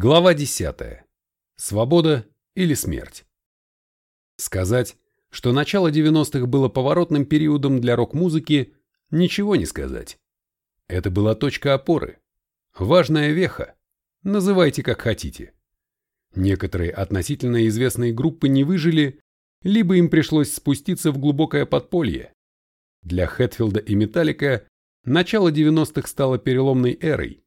Глава 10. Свобода или смерть. Сказать, что начало 90-х было поворотным периодом для рок-музыки, ничего не сказать. Это была точка опоры. Важная веха. Называйте как хотите. Некоторые относительно известные группы не выжили, либо им пришлось спуститься в глубокое подполье. Для Хэтфилда и Металлика начало 90-х стало переломной эрой,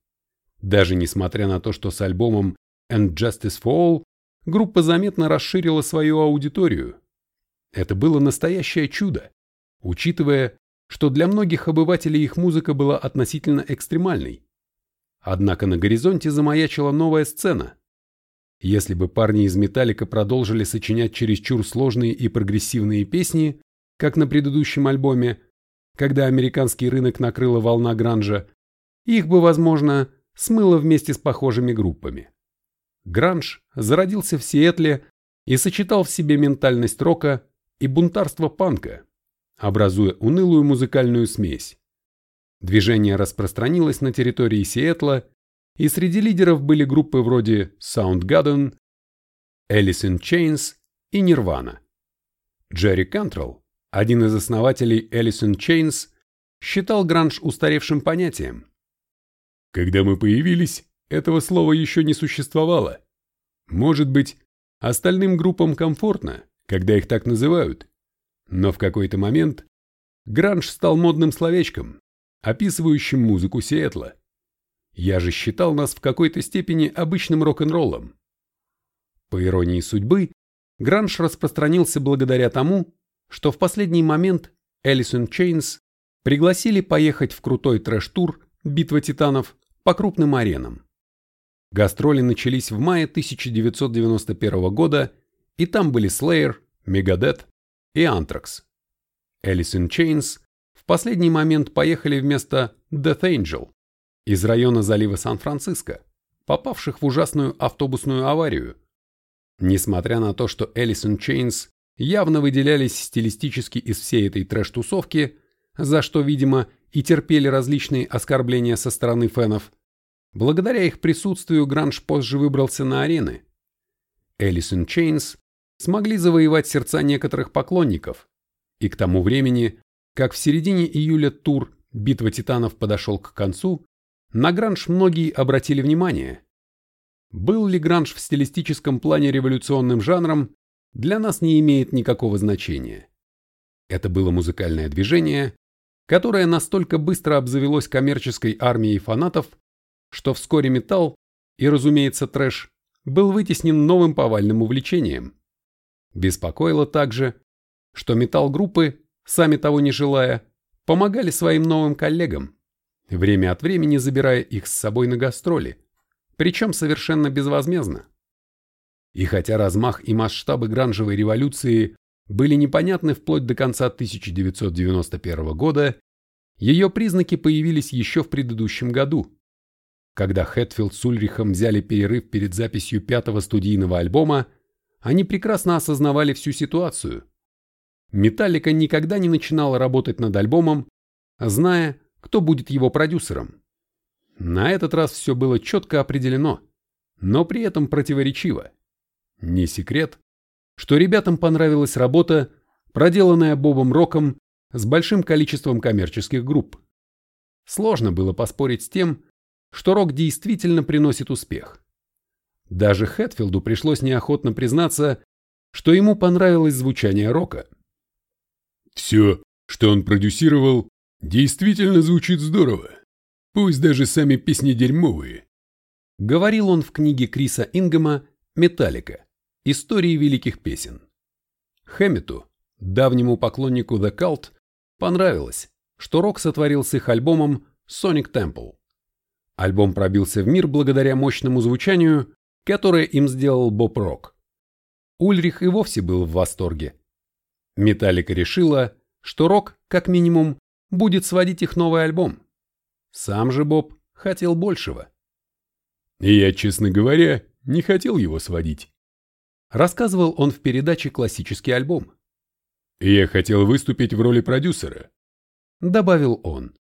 даже несмотря на то, что с альбомом And Justice for All группа заметно расширила свою аудиторию. Это было настоящее чудо, учитывая, что для многих обывателей их музыка была относительно экстремальной. Однако на горизонте замаячила новая сцена. Если бы парни из Металлика продолжили сочинять чересчур сложные и прогрессивные песни, как на предыдущем альбоме, когда американский рынок накрыла волна гранжа, их бы, возможно, смыло вместе с похожими группами. Гранж зародился в Сиэтле и сочетал в себе ментальность рока и бунтарство панка, образуя унылую музыкальную смесь. Движение распространилось на территории Сиэтла, и среди лидеров были группы вроде Soundgarden, Alice in Chains и Nirvana. Джерри Кантрелл, один из основателей Alice in Chains, считал гранж устаревшим понятием, когда мы появились, этого слова еще не существовало. Может быть, остальным группам комфортно, когда их так называют. Но в какой-то момент гранж стал модным словечком, описывающим музыку Сиэтла. Я же считал нас в какой-то степени обычным рок-н-роллом. По иронии судьбы, гранж распространился благодаря тому, что в последний момент Элисон Чейнс пригласили поехать в крутой трэш-тур «Битва титанов» по крупным аренам. Гастроли начались в мае 1991 года, и там были Slayer, Megadeth и Anthrax. Alice in Chains в последний момент поехали вместо Death Angel из района залива Сан-Франциско, попавших в ужасную автобусную аварию. Несмотря на то, что Alice in Chains явно выделялись стилистически из всей этой трэш-тусовки, за что, видимо, и терпели различные оскорбления со стороны фенов. Благодаря их присутствию Гранж позже выбрался на арены. Элисон Чейнс смогли завоевать сердца некоторых поклонников, и к тому времени, как в середине июля тур «Битва титанов» подошел к концу, на Гранж многие обратили внимание. Был ли Гранж в стилистическом плане революционным жанром, для нас не имеет никакого значения. Это было музыкальное движение, которое настолько быстро обзавелось коммерческой армией фанатов, что вскоре металл и, разумеется, трэш был вытеснен новым повальным увлечением. Беспокоило также, что металл-группы, сами того не желая, помогали своим новым коллегам, время от времени забирая их с собой на гастроли, причем совершенно безвозмездно. И хотя размах и масштабы гранжевой революции были непонятны вплоть до конца 1991 года, ее признаки появились еще в предыдущем году, когда Хэтфилд с Ульрихом взяли перерыв перед записью пятого студийного альбома, они прекрасно осознавали всю ситуацию. Металлика никогда не начинала работать над альбомом, зная, кто будет его продюсером. На этот раз все было четко определено, но при этом противоречиво. Не секрет, что ребятам понравилась работа, проделанная Бобом Роком с большим количеством коммерческих групп. Сложно было поспорить с тем, что рок действительно приносит успех. Даже Хэтфилду пришлось неохотно признаться, что ему понравилось звучание рока. «Все, что он продюсировал, действительно звучит здорово, пусть даже сами песни дерьмовые», говорил он в книге Криса Ингема «Металлика. Истории великих песен. Хэммету, давнему поклоннику The Cult, понравилось, что рок сотворил с их альбомом Sonic Temple. Альбом пробился в мир благодаря мощному звучанию, которое им сделал Боб Рок. Ульрих и вовсе был в восторге. Металлика решила, что рок, как минимум, будет сводить их новый альбом. Сам же Боб хотел большего. Я, честно говоря, не хотел его сводить. Рассказывал он в передаче «Классический альбом». «Я хотел выступить в роли продюсера», — добавил он.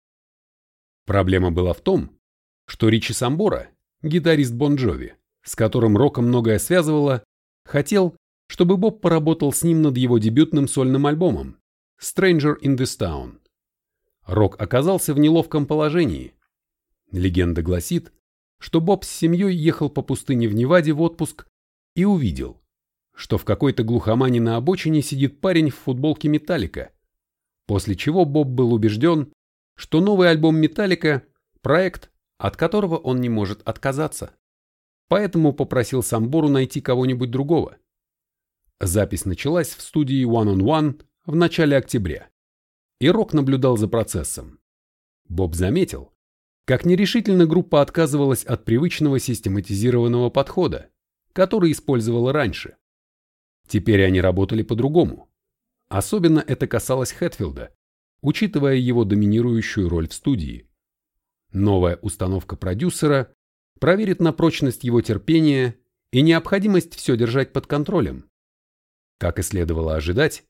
Проблема была в том, что Ричи Самбора, гитарист Бон Джови, с которым Рока многое связывало, хотел, чтобы Боб поработал с ним над его дебютным сольным альбомом Stranger in this Town. Рок оказался в неловком положении. Легенда гласит, что Боб с семьей ехал по пустыне в Неваде в отпуск и увидел, что в какой-то глухомане на обочине сидит парень в футболке Металлика, после чего Боб был убежден, что новый альбом Металлика – проект, от которого он не может отказаться. Поэтому попросил Самбору найти кого-нибудь другого. Запись началась в студии One on One в начале октября, и Рок наблюдал за процессом. Боб заметил, как нерешительно группа отказывалась от привычного систематизированного подхода, который использовала раньше. Теперь они работали по-другому. Особенно это касалось Хэтфилда, учитывая его доминирующую роль в студии. Новая установка продюсера проверит на прочность его терпения и необходимость все держать под контролем. Как и следовало ожидать,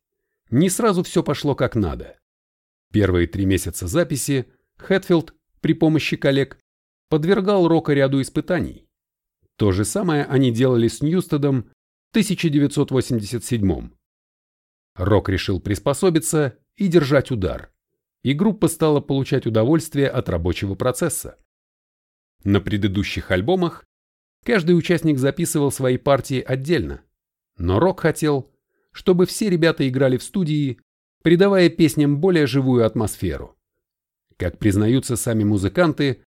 не сразу все пошло как надо. Первые три месяца записи Хэтфилд при помощи коллег подвергал Рока ряду испытаний. То же самое они делали с Ньюстедом 1987 Рок решил приспособиться и держать удар, и группа стала получать удовольствие от рабочего процесса. На предыдущих альбомах каждый участник записывал свои партии отдельно, но Рок хотел, чтобы все ребята играли в студии, придавая песням более живую атмосферу. Как признаются сами музыканты,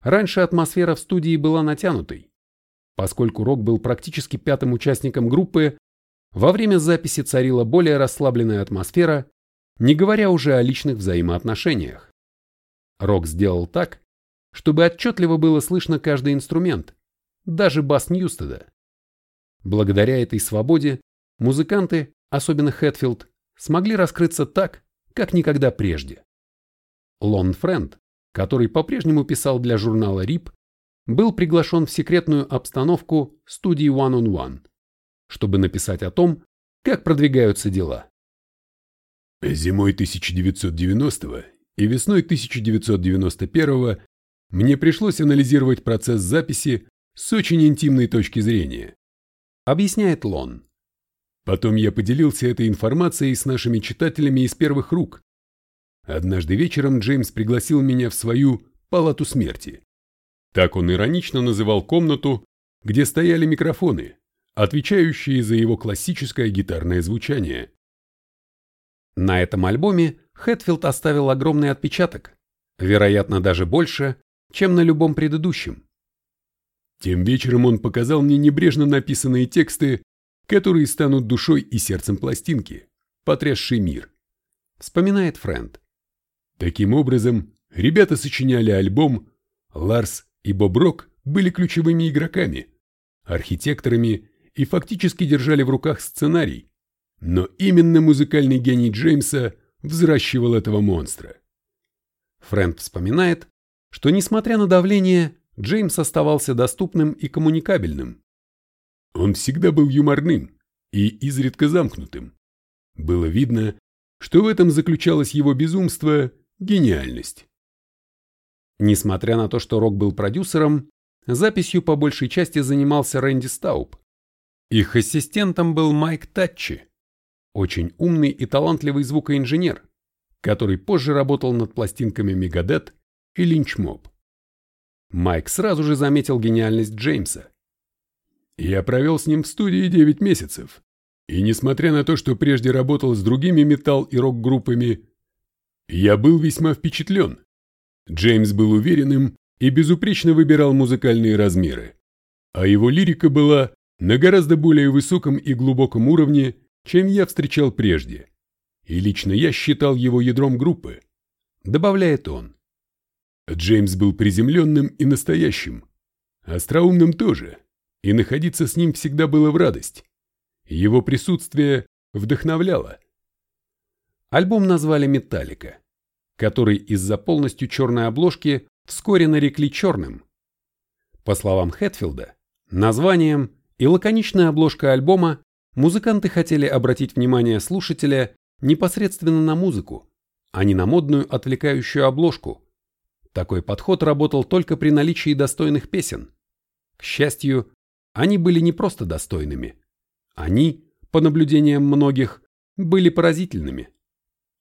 раньше атмосфера в студии была натянутой. Поскольку Рок был практически пятым участником группы, во время записи царила более расслабленная атмосфера, не говоря уже о личных взаимоотношениях. Рок сделал так, чтобы отчетливо было слышно каждый инструмент, даже бас Ньюстеда. Благодаря этой свободе музыканты, особенно Хэтфилд, смогли раскрыться так, как никогда прежде. Лон Френд, который по-прежнему писал для журнала RIP, был приглашен в секретную обстановку студии One on One, чтобы написать о том, как продвигаются дела. Зимой 1990 и весной 1991 мне пришлось анализировать процесс записи с очень интимной точки зрения, объясняет Лон. Потом я поделился этой информацией с нашими читателями из первых рук. Однажды вечером Джеймс пригласил меня в свою «палату смерти». Так он иронично называл комнату, где стояли микрофоны, отвечающие за его классическое гитарное звучание. На этом альбоме Хэтфилд оставил огромный отпечаток, вероятно, даже больше, чем на любом предыдущем. Тем вечером он показал мне небрежно написанные тексты которые станут душой и сердцем пластинки, потрясший мир, вспоминает Фрэнд. Таким образом, ребята сочиняли альбом, Ларс и Боб Рок были ключевыми игроками, архитекторами и фактически держали в руках сценарий, но именно музыкальный гений Джеймса взращивал этого монстра. Фрэнд вспоминает, что несмотря на давление, Джеймс оставался доступным и коммуникабельным. Он всегда был юморным и изредка замкнутым. Было видно, что в этом заключалось его безумство, гениальность. Несмотря на то, что Рок был продюсером, записью по большей части занимался Рэнди Стауб. Их ассистентом был Майк Татчи, очень умный и талантливый звукоинженер, который позже работал над пластинками Мегадет и Линчмоб. Майк сразу же заметил гениальность Джеймса я провел с ним в студии 9 месяцев. И несмотря на то, что прежде работал с другими металл- и рок-группами, я был весьма впечатлен. Джеймс был уверенным и безупречно выбирал музыкальные размеры. А его лирика была на гораздо более высоком и глубоком уровне, чем я встречал прежде. И лично я считал его ядром группы, добавляет он. Джеймс был приземленным и настоящим, остроумным тоже и находиться с ним всегда было в радость. Его присутствие вдохновляло. Альбом назвали «Металлика», который из-за полностью черной обложки вскоре нарекли черным. По словам Хэтфилда, названием и лаконичная обложка альбома музыканты хотели обратить внимание слушателя непосредственно на музыку, а не на модную отвлекающую обложку. Такой подход работал только при наличии достойных песен. К счастью, они были не просто достойными. Они, по наблюдениям многих, были поразительными.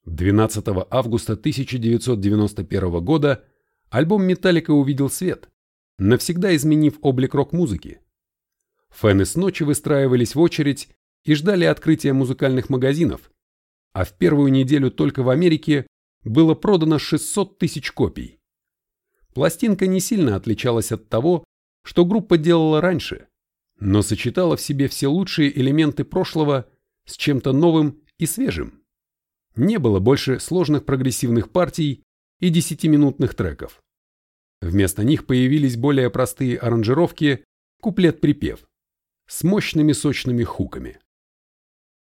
12 августа 1991 года альбом «Металлика» увидел свет, навсегда изменив облик рок-музыки. Фэны с ночи выстраивались в очередь и ждали открытия музыкальных магазинов, а в первую неделю только в Америке было продано 600 тысяч копий. Пластинка не сильно отличалась от того, что группа делала раньше, но сочетала в себе все лучшие элементы прошлого с чем-то новым и свежим. Не было больше сложных прогрессивных партий и десятиминутных треков. Вместо них появились более простые аранжировки куплет-припев с мощными сочными хуками.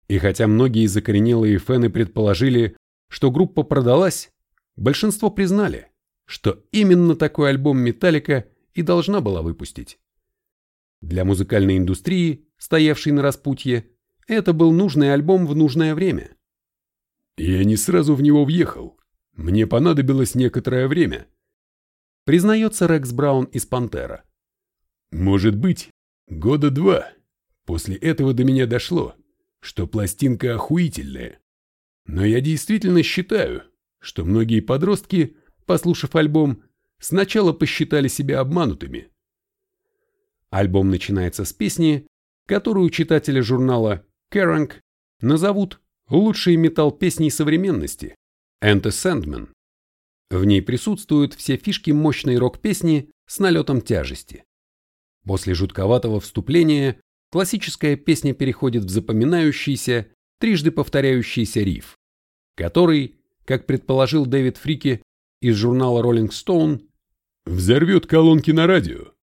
И хотя многие закоренелые фэны предположили, что группа продалась, большинство признали, что именно такой альбом Металлика и должна была выпустить. Для музыкальной индустрии, стоявшей на распутье, это был нужный альбом в нужное время. Я не сразу в него въехал. Мне понадобилось некоторое время. Признается Рекс Браун из «Пантера». Может быть, года два. После этого до меня дошло, что пластинка охуительная. Но я действительно считаю, что многие подростки, послушав альбом, сначала посчитали себя обманутыми. Альбом начинается с песни, которую читатели журнала Kerrang назовут лучшей металл-песней современности «Enter Sandman». В ней присутствуют все фишки мощной рок-песни с налетом тяжести. После жутковатого вступления классическая песня переходит в запоминающийся, трижды повторяющийся риф, который, как предположил Дэвид Фрики из журнала Rolling Stone, взорвет колонки на радио.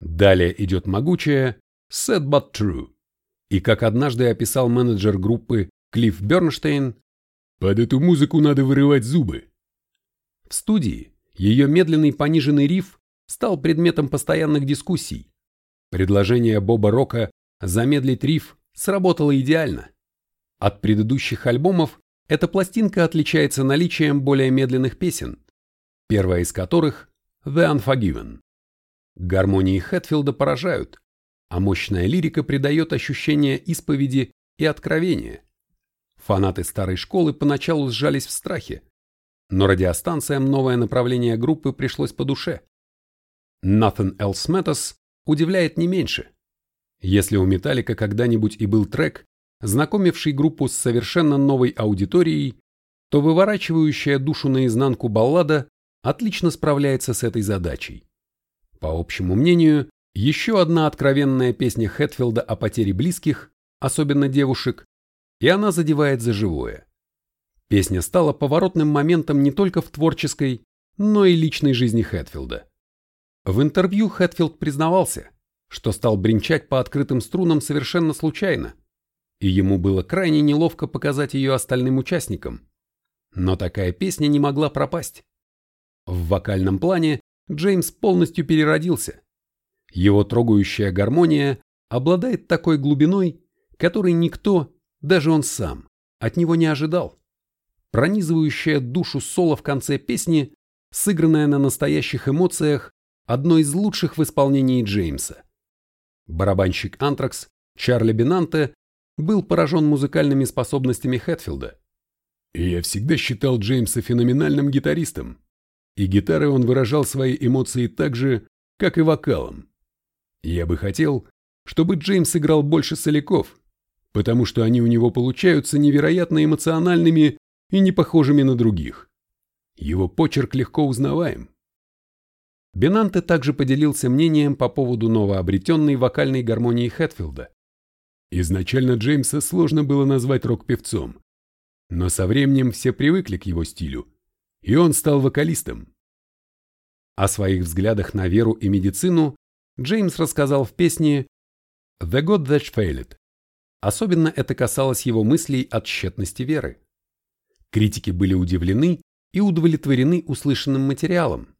Далее идет могучая «Sad but True», и как однажды описал менеджер группы Клифф Бернштейн, «Под эту музыку надо вырывать зубы». В студии ее медленный пониженный риф стал предметом постоянных дискуссий. Предложение Боба Рока замедлить риф сработало идеально. От предыдущих альбомов эта пластинка отличается наличием более медленных песен, первая из которых The Unforgiven. Гармонии Хэтфилда поражают, а мощная лирика придает ощущение исповеди и откровения. Фанаты старой школы поначалу сжались в страхе, но радиостанциям новое направление группы пришлось по душе. Nothing Else Matters удивляет не меньше. Если у Металлика когда-нибудь и был трек, знакомивший группу с совершенно новой аудиторией, то выворачивающая душу наизнанку баллада отлично справляется с этой задачей. По общему мнению, еще одна откровенная песня Хэтфилда о потере близких, особенно девушек, и она задевает за живое. Песня стала поворотным моментом не только в творческой, но и личной жизни Хэтфилда. В интервью Хэтфилд признавался, что стал бренчать по открытым струнам совершенно случайно, и ему было крайне неловко показать ее остальным участникам. Но такая песня не могла пропасть. В вокальном плане Джеймс полностью переродился. Его трогающая гармония обладает такой глубиной, которой никто, даже он сам, от него не ожидал. Пронизывающая душу соло в конце песни, сыгранная на настоящих эмоциях, одно из лучших в исполнении Джеймса. Барабанщик Антракс Чарли Бинанте был поражен музыкальными способностями Хэтфилда. Я всегда считал Джеймса феноменальным гитаристом, и гитарой он выражал свои эмоции так же, как и вокалом. Я бы хотел, чтобы Джеймс играл больше соляков, потому что они у него получаются невероятно эмоциональными и не похожими на других. Его почерк легко узнаваем. Бенанте также поделился мнением по поводу новообретенной вокальной гармонии Хэтфилда. Изначально Джеймса сложно было назвать рок-певцом, но со временем все привыкли к его стилю, и он стал вокалистом. О своих взглядах на веру и медицину Джеймс рассказал в песне «The God That Failed». Особенно это касалось его мыслей о тщетности веры. Критики были удивлены и удовлетворены услышанным материалом.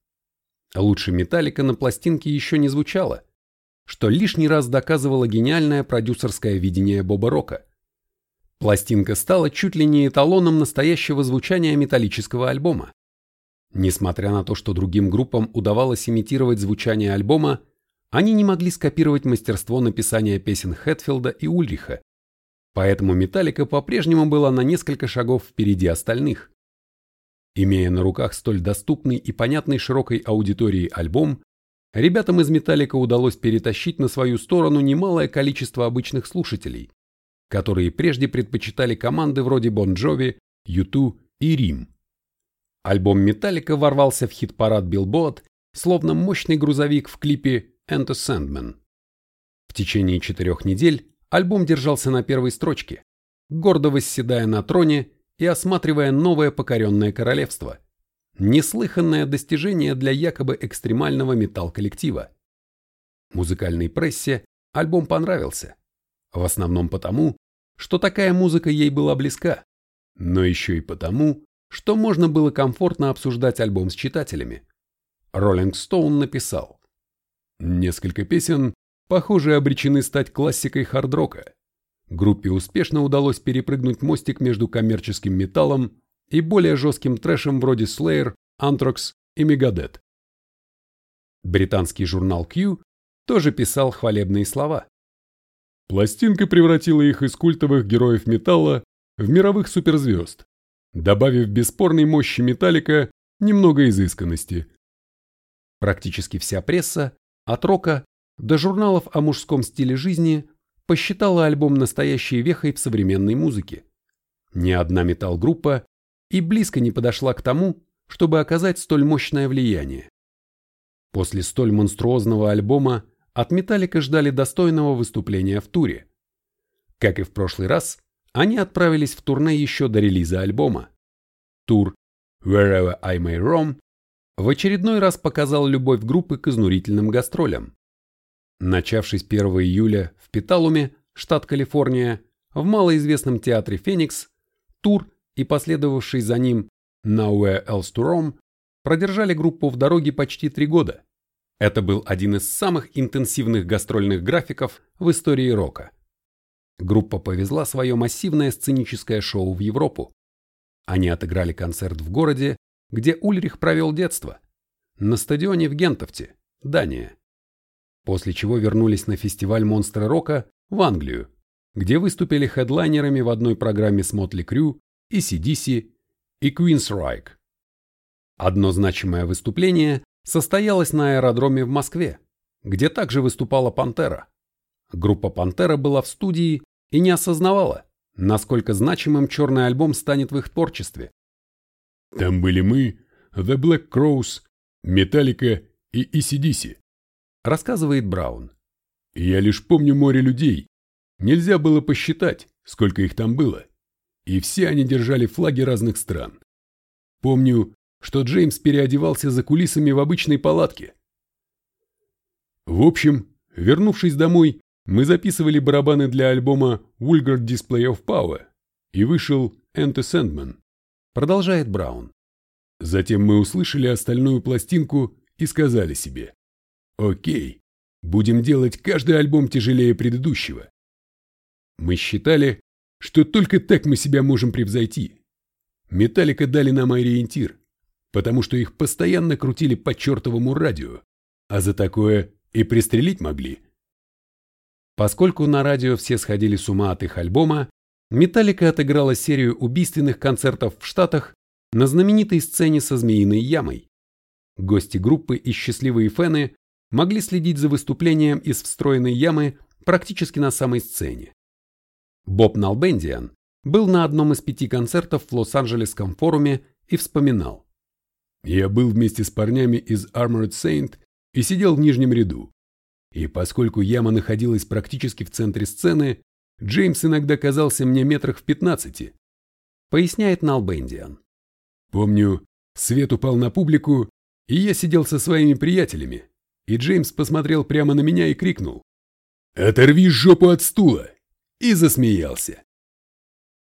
Лучше Металлика на пластинке еще не звучало, что лишний раз доказывало гениальное продюсерское видение Боба Рока. Пластинка стала чуть ли не эталоном настоящего звучания металлического альбома. Несмотря на то, что другим группам удавалось имитировать звучание альбома, они не могли скопировать мастерство написания песен Хэтфилда и Ульриха, поэтому Металлика по-прежнему была на несколько шагов впереди остальных. Имея на руках столь доступный и понятный широкой аудитории альбом, ребятам из Металлика удалось перетащить на свою сторону немалое количество обычных слушателей, которые прежде предпочитали команды вроде Бон Джови, Юту и Рим. Альбом Металлика ворвался в хит-парад Billboard, словно мощный грузовик в клипе Enter Sandman. В течение четырех недель альбом держался на первой строчке, гордо восседая на троне и осматривая новое покоренное королевство. Неслыханное достижение для якобы экстремального металл-коллектива. Музыкальной прессе альбом понравился. В основном потому, что такая музыка ей была близка, но еще и потому, что можно было комфортно обсуждать альбом с читателями. Роллинг Стоун написал «Несколько песен, похоже, обречены стать классикой хард-рока. Группе успешно удалось перепрыгнуть мостик между коммерческим металлом и более жестким трэшем вроде Slayer, Anthrax и Megadeth. Британский журнал Q тоже писал хвалебные слова. Пластинка превратила их из культовых героев металла в мировых суперзвезд, добавив бесспорной мощи металлика немного изысканности. Практически вся пресса, от рока до журналов о мужском стиле жизни, посчитала альбом настоящей вехой в современной музыке. Ни одна металл-группа и близко не подошла к тому, чтобы оказать столь мощное влияние. После столь монструозного альбома от Металлика ждали достойного выступления в туре. Как и в прошлый раз, они отправились в турне еще до релиза альбома. Тур Wherever I May Roam в очередной раз показал любовь группы к изнурительным гастролям. Начавшись 1 июля в Питалуме, штат Калифорния, в малоизвестном театре «Феникс», тур и последовавший за ним «Nowhere Else to Roam» продержали группу в дороге почти три года. Это был один из самых интенсивных гастрольных графиков в истории рока. Группа повезла свое массивное сценическое шоу в Европу. Они отыграли концерт в городе, где Ульрих провел детство, на стадионе в Гентовте, Дания. После чего вернулись на фестиваль Монстра Рока в Англию, где выступили хедлайнерами в одной программе с Мотли Крю, и CDC и Reich. Одно значимое выступление состоялось на аэродроме в Москве, где также выступала «Пантера». Группа «Пантера» была в студии и не осознавала, насколько значимым черный альбом станет в их творчестве. Там были мы, The Black Crows, Metallica и ECDC, рассказывает Браун. Я лишь помню море людей. Нельзя было посчитать, сколько их там было. И все они держали флаги разных стран. Помню, что Джеймс переодевался за кулисами в обычной палатке. В общем, вернувшись домой, мы записывали барабаны для альбома Vulgar Display of Power, и вышел Enter Sandman. Продолжает Браун. Затем мы услышали остальную пластинку и сказали себе, окей, будем делать каждый альбом тяжелее предыдущего. Мы считали, что только так мы себя можем превзойти. Металлика дали нам ориентир, потому что их постоянно крутили по чертовому радио, а за такое и пристрелить могли. Поскольку на радио все сходили с ума от их альбома, Металлика отыграла серию убийственных концертов в Штатах на знаменитой сцене со Змеиной ямой. Гости группы и счастливые фэны могли следить за выступлением из встроенной ямы практически на самой сцене. Боб Налбендиан был на одном из пяти концертов в Лос-Анджелесском форуме и вспоминал. Я был вместе с парнями из Armored Saint и сидел в нижнем ряду. И поскольку яма находилась практически в центре сцены, Джеймс иногда казался мне метрах в пятнадцати. Поясняет Налбендиан. Помню, свет упал на публику, и я сидел со своими приятелями, и Джеймс посмотрел прямо на меня и крикнул «Оторви жопу от стула!» и засмеялся.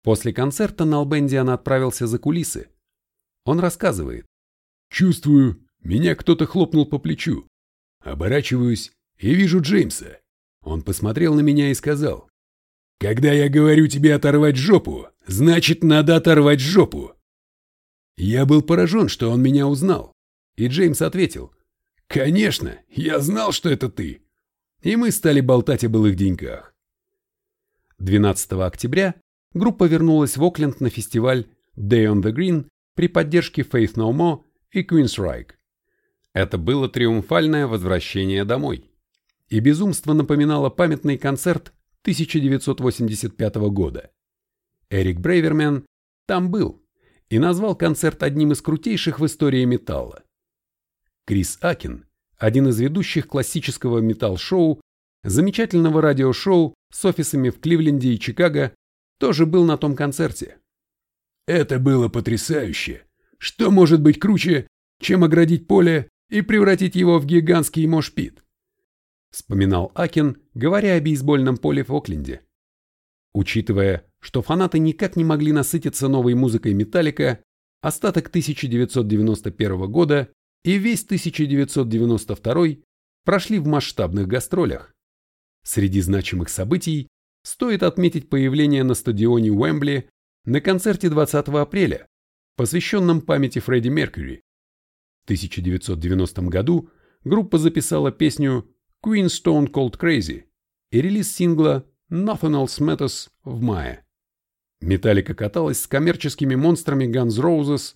После концерта Налбендиан отправился за кулисы. Он рассказывает. Чувствую, меня кто-то хлопнул по плечу. Оборачиваюсь и вижу Джеймса. Он посмотрел на меня и сказал, «Когда я говорю тебе оторвать жопу, значит, надо оторвать жопу». Я был поражен, что он меня узнал. И Джеймс ответил, «Конечно, я знал, что это ты!» И мы стали болтать о былых деньках. 12 октября группа вернулась в Окленд на фестиваль Day on the Green при поддержке Faith No More и Queensryche. Это было триумфальное возвращение домой. И безумство напоминало памятный концерт 1985 года. Эрик Брейвермен там был и назвал концерт одним из крутейших в истории металла. Крис Акин, один из ведущих классического металл-шоу, замечательного радиошоу с офисами в Кливленде и Чикаго, тоже был на том концерте. Это было потрясающе. Что может быть круче, чем оградить поле и превратить его в гигантский мошпит? Вспоминал Акин, говоря о бейсбольном поле в Окленде. Учитывая, что фанаты никак не могли насытиться новой музыкой Металлика, остаток 1991 года и весь 1992 прошли в масштабных гастролях. Среди значимых событий стоит отметить появление на стадионе Уэмбли на концерте 20 апреля, посвященном памяти Фредди Меркьюри. В 1990 году группа записала песню Queen Stone Cold Crazy и релиз сингла Nothing Else Matters в мае. Металлика каталась с коммерческими монстрами Guns Roses,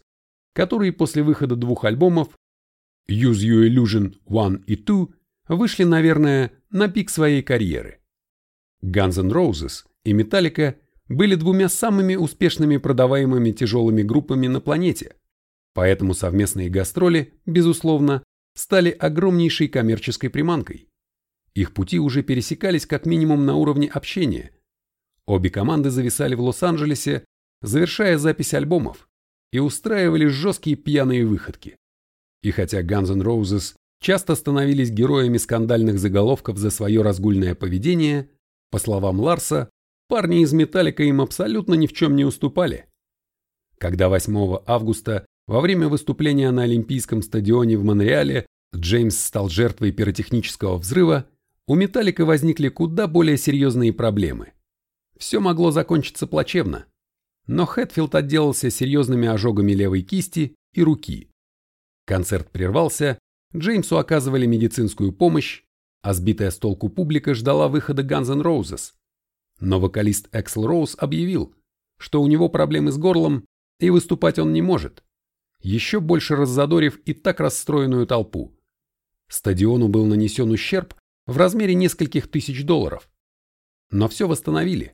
которые после выхода двух альбомов Use You Illusion 1 и 2 вышли, наверное, на пик своей карьеры. Guns N' Roses и Metallica были двумя самыми успешными продаваемыми тяжелыми группами на планете, поэтому совместные гастроли, безусловно, стали огромнейшей коммерческой приманкой. Их пути уже пересекались как минимум на уровне общения. Обе команды зависали в Лос-Анджелесе, завершая запись альбомов, и устраивали жесткие пьяные выходки. И хотя Guns N' Roses часто становились героями скандальных заголовков за свое разгульное поведение, по словам Ларса, парни из Металлика им абсолютно ни в чем не уступали. Когда 8 августа во время выступления на Олимпийском стадионе в Монреале Джеймс стал жертвой пиротехнического взрыва, у Металлика возникли куда более серьезные проблемы. Все могло закончиться плачевно, но Хэтфилд отделался серьезными ожогами левой кисти и руки. Концерт прервался, Джеймсу оказывали медицинскую помощь, а сбитая с толку публика ждала выхода Guns N' Roses. Но вокалист Эксел Роуз объявил, что у него проблемы с горлом и выступать он не может, еще больше раззадорив и так расстроенную толпу. Стадиону был нанесен ущерб в размере нескольких тысяч долларов. Но все восстановили.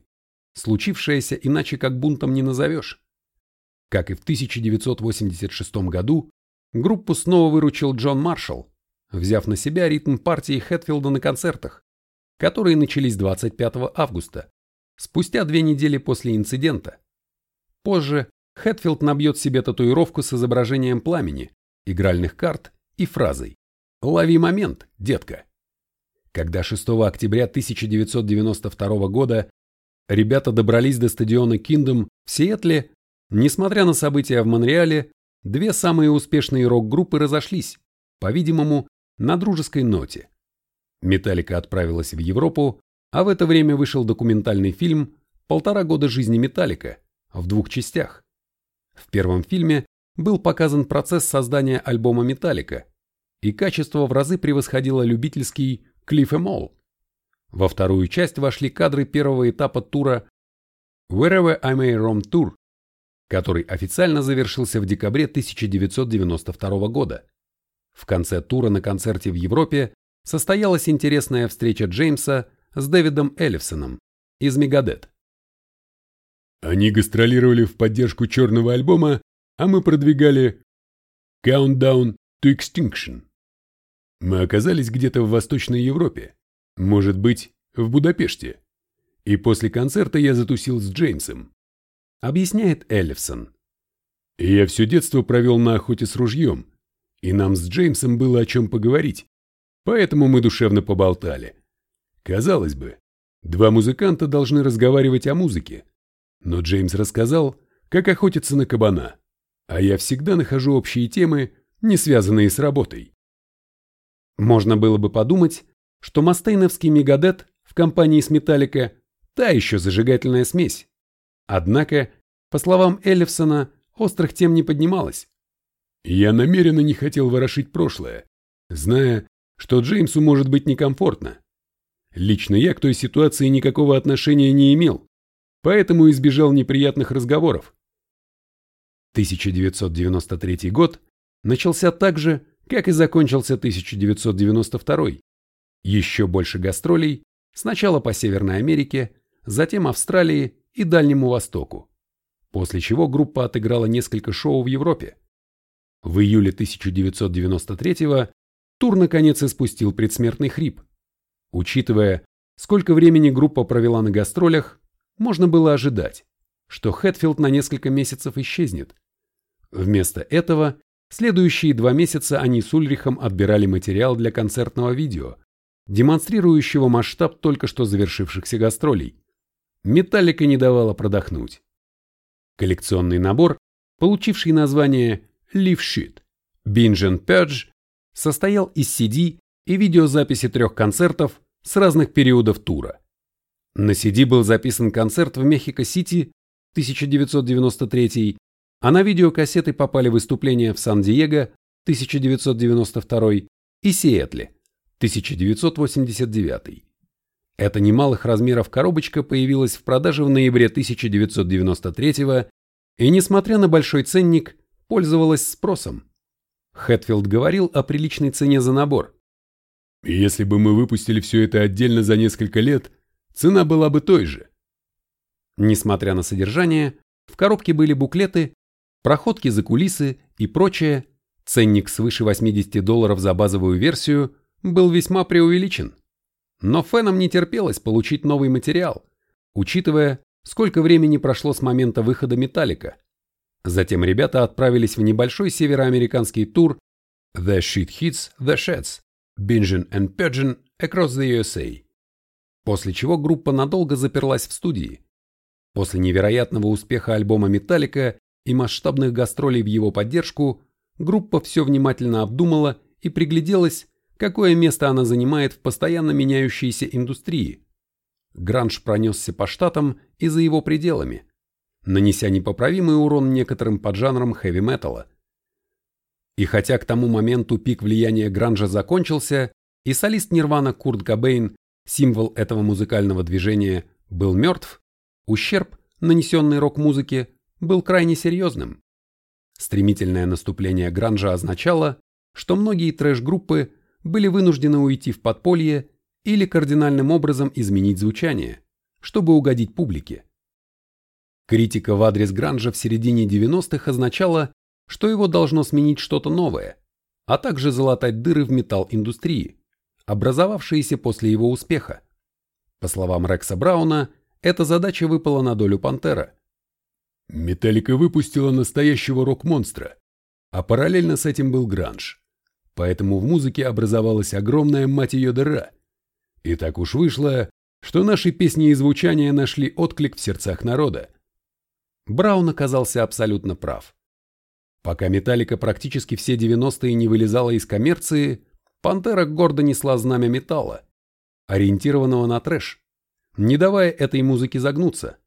Случившееся иначе как бунтом не назовешь. Как и в 1986 году, группу снова выручил Джон Маршалл, взяв на себя ритм партии Хэтфилда на концертах, которые начались 25 августа, спустя две недели после инцидента. Позже Хэтфилд набьет себе татуировку с изображением пламени, игральных карт и фразой «Лови момент, детка». Когда 6 октября 1992 года ребята добрались до стадиона Киндом в Сиэтле, несмотря на события в Монреале, две самые успешные рок-группы разошлись, по-видимому, на дружеской ноте. Металлика отправилась в Европу, а в это время вышел документальный фильм «Полтора года жизни Металлика» в двух частях. В первом фильме был показан процесс создания альбома Металлика, и качество в разы превосходило любительский Cliff Mall. Во вторую часть вошли кадры первого этапа тура Wherever I May Roam Tour, который официально завершился в декабре 1992 года. В конце тура на концерте в Европе состоялась интересная встреча Джеймса с Дэвидом Эллифсоном из Мегадет. Они гастролировали в поддержку черного альбома, а мы продвигали Countdown to Extinction. Мы оказались где-то в Восточной Европе, может быть, в Будапеште. И после концерта я затусил с Джеймсом. Объясняет Эллифсон. Я все детство провел на охоте с ружьем, и нам с Джеймсом было о чем поговорить, поэтому мы душевно поболтали. Казалось бы, два музыканта должны разговаривать о музыке, но Джеймс рассказал, как охотиться на кабана, а я всегда нахожу общие темы, не связанные с работой. Можно было бы подумать, что Мастейновский Мегадет в компании с Металлика та еще зажигательная смесь. Однако, по словам Эллифсона, острых тем не поднималось. Я намеренно не хотел ворошить прошлое, зная, что Джеймсу может быть некомфортно. Лично я к той ситуации никакого отношения не имел, поэтому избежал неприятных разговоров. 1993 год начался так же, как и закончился 1992. Еще больше гастролей, сначала по Северной Америке, затем Австралии и Дальнему Востоку, после чего группа отыграла несколько шоу в Европе. В июле 1993 тур наконец испустил предсмертный хрип. Учитывая, сколько времени группа провела на гастролях, можно было ожидать, что Хэтфилд на несколько месяцев исчезнет. Вместо этого следующие два месяца они с Ульрихом отбирали материал для концертного видео, демонстрирующего масштаб только что завершившихся гастролей. Металлика не давала продохнуть. Коллекционный набор, получивший название Live Shit, Binge and Purge, состоял из CD и видеозаписи трех концертов с разных периодов тура. На CD был записан концерт в Мехико-Сити 1993, а на видеокассеты попали выступления в Сан-Диего 1992 и Сиэтле 1989. Эта немалых размеров коробочка появилась в продаже в ноябре 1993 и, несмотря на большой ценник, пользовалась спросом. Хэтфилд говорил о приличной цене за набор. «Если бы мы выпустили все это отдельно за несколько лет, цена была бы той же». Несмотря на содержание, в коробке были буклеты, проходки за кулисы и прочее, ценник свыше 80 долларов за базовую версию был весьма преувеличен. Но фенам не терпелось получить новый материал, учитывая, сколько времени прошло с момента выхода «Металлика». Затем ребята отправились в небольшой североамериканский тур The Shit Hits The Sheds, Binging and Purging Across the USA, после чего группа надолго заперлась в студии. После невероятного успеха альбома «Металлика» и масштабных гастролей в его поддержку, группа все внимательно обдумала и пригляделась, какое место она занимает в постоянно меняющейся индустрии. Гранж пронесся по штатам и за его пределами – нанеся непоправимый урон некоторым поджанрам хэви-металла. И хотя к тому моменту пик влияния гранжа закончился, и солист Нирвана Курт Габейн, символ этого музыкального движения, был мертв, ущерб, нанесенный рок-музыке, был крайне серьезным. Стремительное наступление гранжа означало, что многие трэш-группы были вынуждены уйти в подполье или кардинальным образом изменить звучание, чтобы угодить публике. Критика в адрес Гранжа в середине 90-х означала, что его должно сменить что-то новое, а также залатать дыры в металл-индустрии, образовавшиеся после его успеха. По словам Рекса Брауна, эта задача выпала на долю Пантера. Металлика выпустила настоящего рок-монстра, а параллельно с этим был гранж. Поэтому в музыке образовалась огромная мать ее дыра. И так уж вышло, что наши песни и звучания нашли отклик в сердцах народа. Браун оказался абсолютно прав. Пока Металлика практически все 90-е не вылезала из коммерции, Пантера гордо несла знамя металла, ориентированного на трэш, не давая этой музыке загнуться.